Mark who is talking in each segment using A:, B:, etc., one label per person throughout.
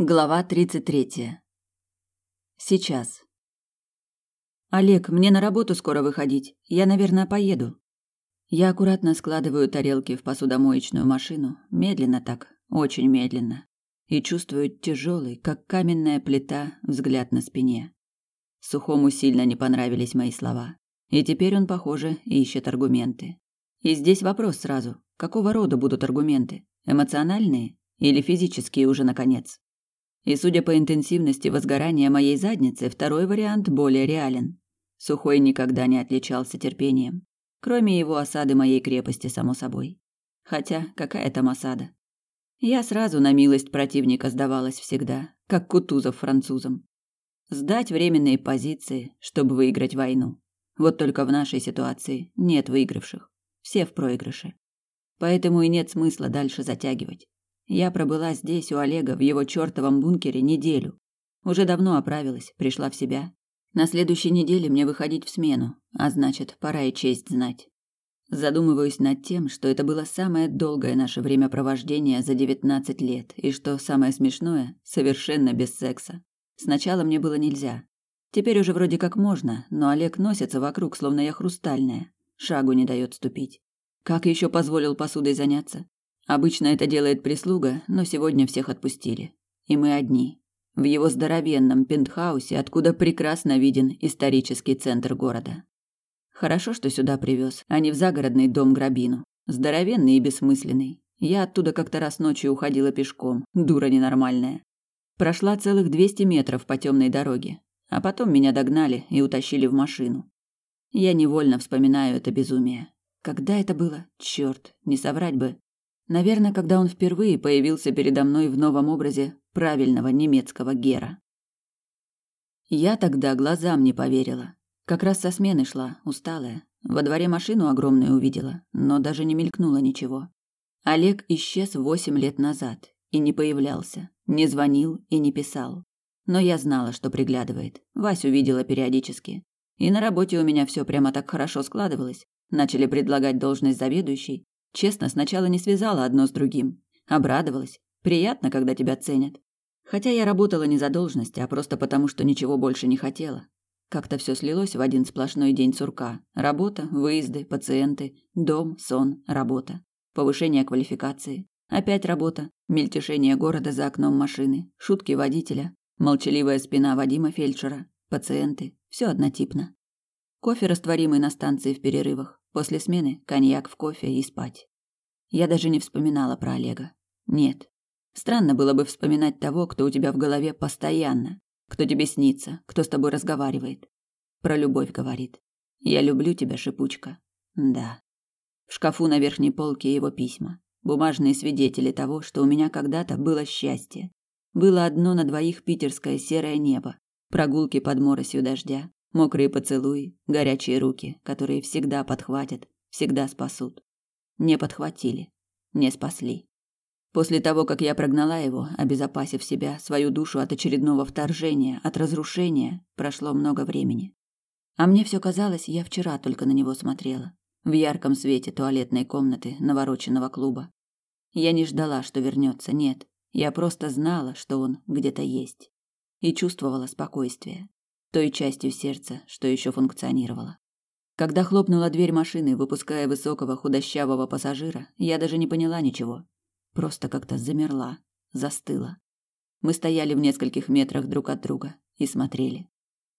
A: Глава 33. Сейчас. Олег, мне на работу скоро выходить. Я, наверное, поеду. Я аккуратно складываю тарелки в посудомоечную машину, медленно так, очень медленно, и чувствую тяжелый, как каменная плита, взгляд на спине. Сухому сильно не понравились мои слова, и теперь он, похоже, ищет аргументы. И здесь вопрос сразу: какого рода будут аргументы? Эмоциональные или физические уже наконец? И судя по интенсивности возгорания моей задницы, второй вариант более реален. Сухой никогда не отличался терпением. Кроме его осады моей крепости, само собой. Хотя, какая там осада? Я сразу на милость противника сдавалась всегда, как Кутузов французам. Сдать временные позиции, чтобы выиграть войну. Вот только в нашей ситуации нет выигравших. Все в проигрыше. Поэтому и нет смысла дальше затягивать. Я пробыла здесь у Олега в его чертовом бункере неделю. Уже давно оправилась, пришла в себя. На следующей неделе мне выходить в смену, а значит, пора и честь знать. Задумываюсь над тем, что это было самое долгое наше времяпровождение за девятнадцать лет, и что самое смешное, совершенно без секса. Сначала мне было нельзя. Теперь уже вроде как можно, но Олег носится вокруг, словно я хрустальная. Шагу не дает ступить. Как еще позволил посудой заняться? Обычно это делает прислуга, но сегодня всех отпустили. И мы одни. В его здоровенном пентхаусе, откуда прекрасно виден исторический центр города. Хорошо, что сюда привез, а не в загородный дом Грабину. Здоровенный и бессмысленный. Я оттуда как-то раз ночью уходила пешком, дура ненормальная. Прошла целых 200 метров по темной дороге, а потом меня догнали и утащили в машину. Я невольно вспоминаю это безумие. Когда это было? Черт, не соврать бы. Наверное, когда он впервые появился передо мной в новом образе правильного немецкого Гера. Я тогда глазам не поверила. Как раз со смены шла, усталая. Во дворе машину огромную увидела, но даже не мелькнуло ничего. Олег исчез восемь лет назад и не появлялся, не звонил и не писал. Но я знала, что приглядывает. Васю видела периодически. И на работе у меня все прямо так хорошо складывалось. Начали предлагать должность заведующей, Честно, сначала не связала одно с другим. Обрадовалась. Приятно, когда тебя ценят. Хотя я работала не за должность, а просто потому, что ничего больше не хотела. Как-то все слилось в один сплошной день сурка. Работа, выезды, пациенты, дом, сон, работа. Повышение квалификации. Опять работа, мельтешение города за окном машины, шутки водителя, молчаливая спина Вадима фельдшера, пациенты. Все однотипно. Кофе растворимый на станции в перерывах. После смены коньяк в кофе и спать. Я даже не вспоминала про Олега. Нет. Странно было бы вспоминать того, кто у тебя в голове постоянно, кто тебе снится, кто с тобой разговаривает. Про любовь говорит. Я люблю тебя, шипучка. Да. В шкафу на верхней полке его письма. Бумажные свидетели того, что у меня когда-то было счастье. Было одно на двоих питерское серое небо, прогулки под моросью дождя, Мокрые поцелуи, горячие руки, которые всегда подхватят, всегда спасут. Не подхватили, не спасли. После того, как я прогнала его, обезопасив себя, свою душу от очередного вторжения, от разрушения, прошло много времени. А мне все казалось, я вчера только на него смотрела, в ярком свете туалетной комнаты навороченного клуба. Я не ждала, что вернется, нет. Я просто знала, что он где-то есть. И чувствовала спокойствие той частью сердца, что еще функционировала. Когда хлопнула дверь машины, выпуская высокого худощавого пассажира, я даже не поняла ничего. Просто как-то замерла, застыла. Мы стояли в нескольких метрах друг от друга и смотрели.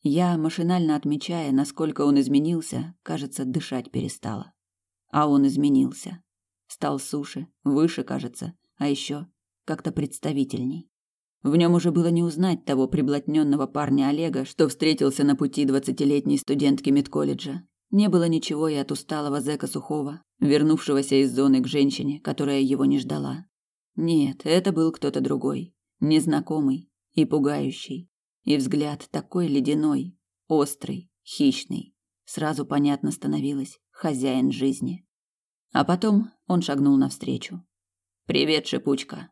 A: Я, машинально отмечая, насколько он изменился, кажется, дышать перестала. А он изменился. Стал суше, выше, кажется, а еще как-то представительней. В нем уже было не узнать того приблотненного парня Олега, что встретился на пути двадцатилетней студентки медколледжа. Не было ничего и от усталого зэка Сухого, вернувшегося из зоны к женщине, которая его не ждала. Нет, это был кто-то другой, незнакомый и пугающий. И взгляд такой ледяной, острый, хищный. Сразу понятно становилось хозяин жизни. А потом он шагнул навстречу. «Привет, шипучка!»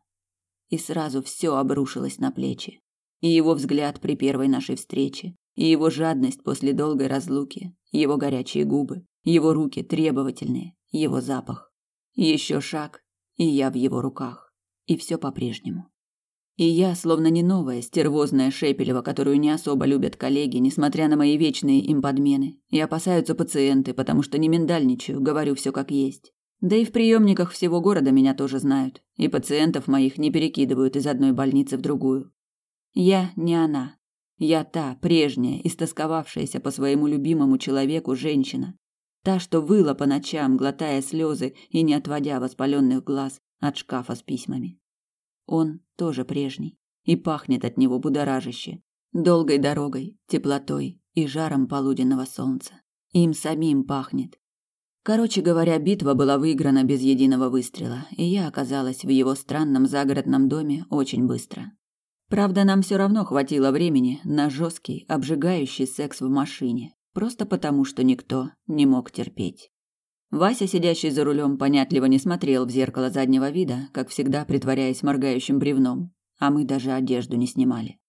A: И сразу все обрушилось на плечи. И его взгляд при первой нашей встрече, и его жадность после долгой разлуки, его горячие губы, его руки требовательные, его запах. Еще шаг, и я в его руках. И все по-прежнему. И я, словно не новая, стервозная Шепелева, которую не особо любят коллеги, несмотря на мои вечные им подмены. И опасаются пациенты, потому что не миндальничаю, говорю все как есть. Да и в приемниках всего города меня тоже знают, и пациентов моих не перекидывают из одной больницы в другую. Я не она. Я та, прежняя, истосковавшаяся по своему любимому человеку женщина. Та, что выла по ночам, глотая слезы и не отводя воспаленных глаз от шкафа с письмами. Он тоже прежний, и пахнет от него будоражаще, долгой дорогой, теплотой и жаром полуденного солнца. Им самим пахнет, Короче говоря, битва была выиграна без единого выстрела, и я оказалась в его странном загородном доме очень быстро. Правда, нам все равно хватило времени на жесткий, обжигающий секс в машине, просто потому, что никто не мог терпеть. Вася, сидящий за рулем, понятливо не смотрел в зеркало заднего вида, как всегда притворяясь моргающим бревном, а мы даже одежду не снимали.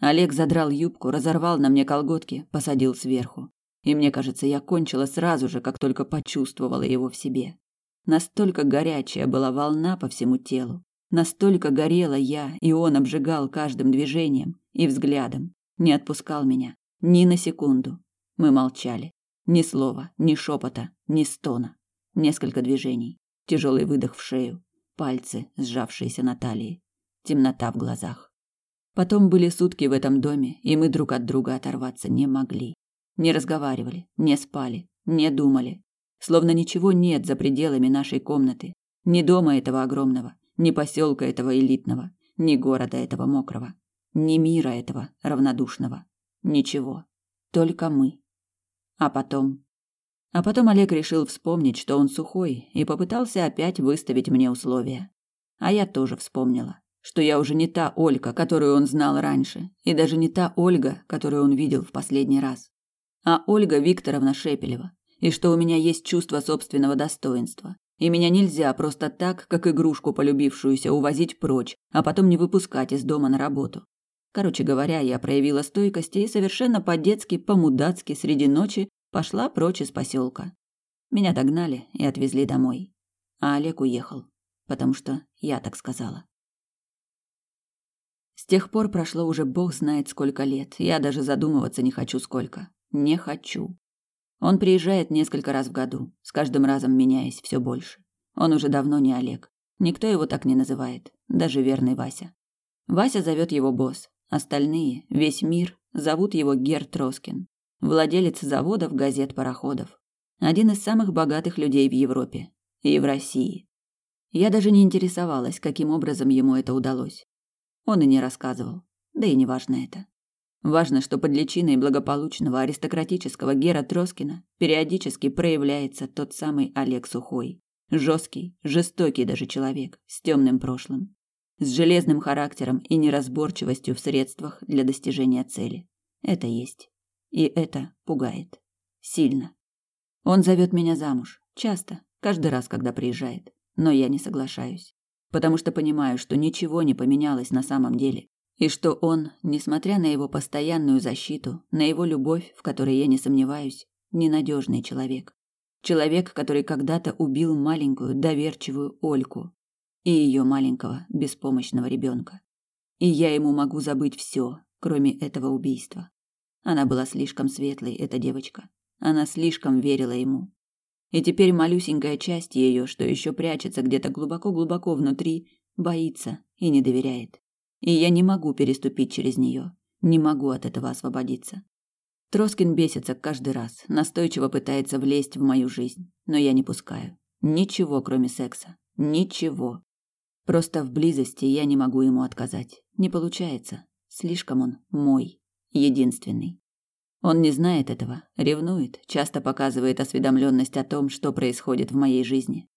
A: Олег задрал юбку, разорвал на мне колготки, посадил сверху. И мне кажется, я кончила сразу же, как только почувствовала его в себе. Настолько горячая была волна по всему телу. Настолько горела я, и он обжигал каждым движением и взглядом. Не отпускал меня. Ни на секунду. Мы молчали. Ни слова, ни шепота, ни стона. Несколько движений. Тяжелый выдох в шею. Пальцы, сжавшиеся на талии. Темнота в глазах. Потом были сутки в этом доме, и мы друг от друга оторваться не могли. Не разговаривали, не спали, не думали. Словно ничего нет за пределами нашей комнаты. Ни дома этого огромного, ни поселка этого элитного, ни города этого мокрого, ни мира этого равнодушного. Ничего. Только мы. А потом... А потом Олег решил вспомнить, что он сухой, и попытался опять выставить мне условия. А я тоже вспомнила, что я уже не та Ольга, которую он знал раньше, и даже не та Ольга, которую он видел в последний раз а Ольга Викторовна Шепелева, и что у меня есть чувство собственного достоинства. И меня нельзя просто так, как игрушку полюбившуюся, увозить прочь, а потом не выпускать из дома на работу. Короче говоря, я проявила стойкость и совершенно по-детски, по-мудацки среди ночи пошла прочь из поселка. Меня догнали и отвезли домой. А Олег уехал, потому что я так сказала. С тех пор прошло уже бог знает сколько лет, я даже задумываться не хочу сколько. Не хочу. Он приезжает несколько раз в году, с каждым разом меняясь все больше. Он уже давно не Олег. Никто его так не называет, даже верный Вася. Вася зовет его босс. Остальные, весь мир, зовут его Гер Троскин, владелец заводов, газет, пароходов. Один из самых богатых людей в Европе и в России. Я даже не интересовалась, каким образом ему это удалось. Он и не рассказывал, да и не важно это. Важно, что под личиной благополучного аристократического Гера Троскина периодически проявляется тот самый Олег Сухой. Жесткий, жестокий даже человек, с темным прошлым. С железным характером и неразборчивостью в средствах для достижения цели. Это есть. И это пугает. Сильно. Он зовет меня замуж. Часто. Каждый раз, когда приезжает. Но я не соглашаюсь. Потому что понимаю, что ничего не поменялось на самом деле. И что он, несмотря на его постоянную защиту, на его любовь, в которой я не сомневаюсь, ненадежный человек. Человек, который когда-то убил маленькую, доверчивую Ольку и ее маленького, беспомощного ребенка. И я ему могу забыть все, кроме этого убийства. Она была слишком светлой, эта девочка. Она слишком верила ему. И теперь малюсенькая часть ее, что еще прячется где-то глубоко-глубоко внутри, боится и не доверяет и я не могу переступить через нее, не могу от этого освободиться. Троскин бесится каждый раз, настойчиво пытается влезть в мою жизнь, но я не пускаю. Ничего, кроме секса. Ничего. Просто в близости я не могу ему отказать. Не получается. Слишком он мой, единственный. Он не знает этого, ревнует, часто показывает осведомленность о том, что происходит в моей жизни.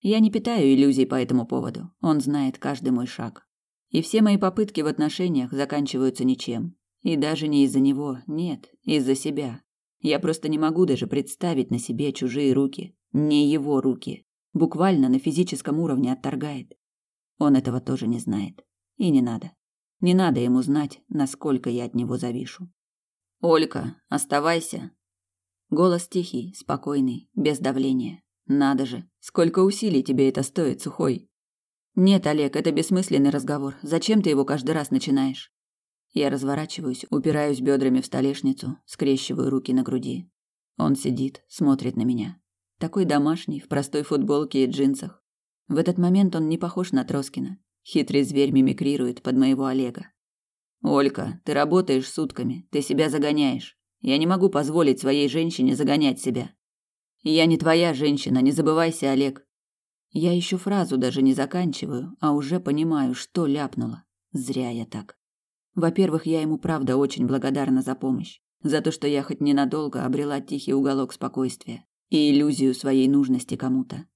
A: Я не питаю иллюзий по этому поводу. Он знает каждый мой шаг. И все мои попытки в отношениях заканчиваются ничем. И даже не из-за него, нет, из-за себя. Я просто не могу даже представить на себе чужие руки, не его руки. Буквально на физическом уровне отторгает. Он этого тоже не знает. И не надо. Не надо ему знать, насколько я от него завишу. Олька, оставайся. Голос тихий, спокойный, без давления. Надо же, сколько усилий тебе это стоит, сухой. Нет, Олег, это бессмысленный разговор. Зачем ты его каждый раз начинаешь? Я разворачиваюсь, упираюсь бедрами в столешницу, скрещиваю руки на груди. Он сидит, смотрит на меня. Такой домашний, в простой футболке и джинсах. В этот момент он не похож на Троскина. Хитрый зверь мимикрирует под моего Олега. Олька, ты работаешь сутками, ты себя загоняешь. Я не могу позволить своей женщине загонять себя. Я не твоя женщина, не забывайся, Олег. Я еще фразу даже не заканчиваю, а уже понимаю, что ляпнула. Зря я так. Во-первых, я ему правда очень благодарна за помощь, за то, что я хоть ненадолго обрела тихий уголок спокойствия и иллюзию своей нужности кому-то.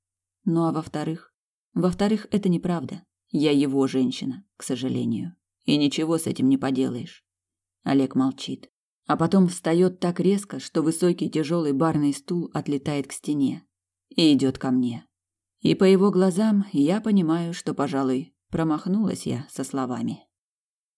A: Ну а во-вторых, во-вторых, это неправда. Я его женщина, к сожалению. И ничего с этим не поделаешь. Олег молчит, а потом встает так резко, что высокий тяжелый барный стул отлетает к стене и идет ко мне. И по его глазам я понимаю, что, пожалуй, промахнулась я со словами.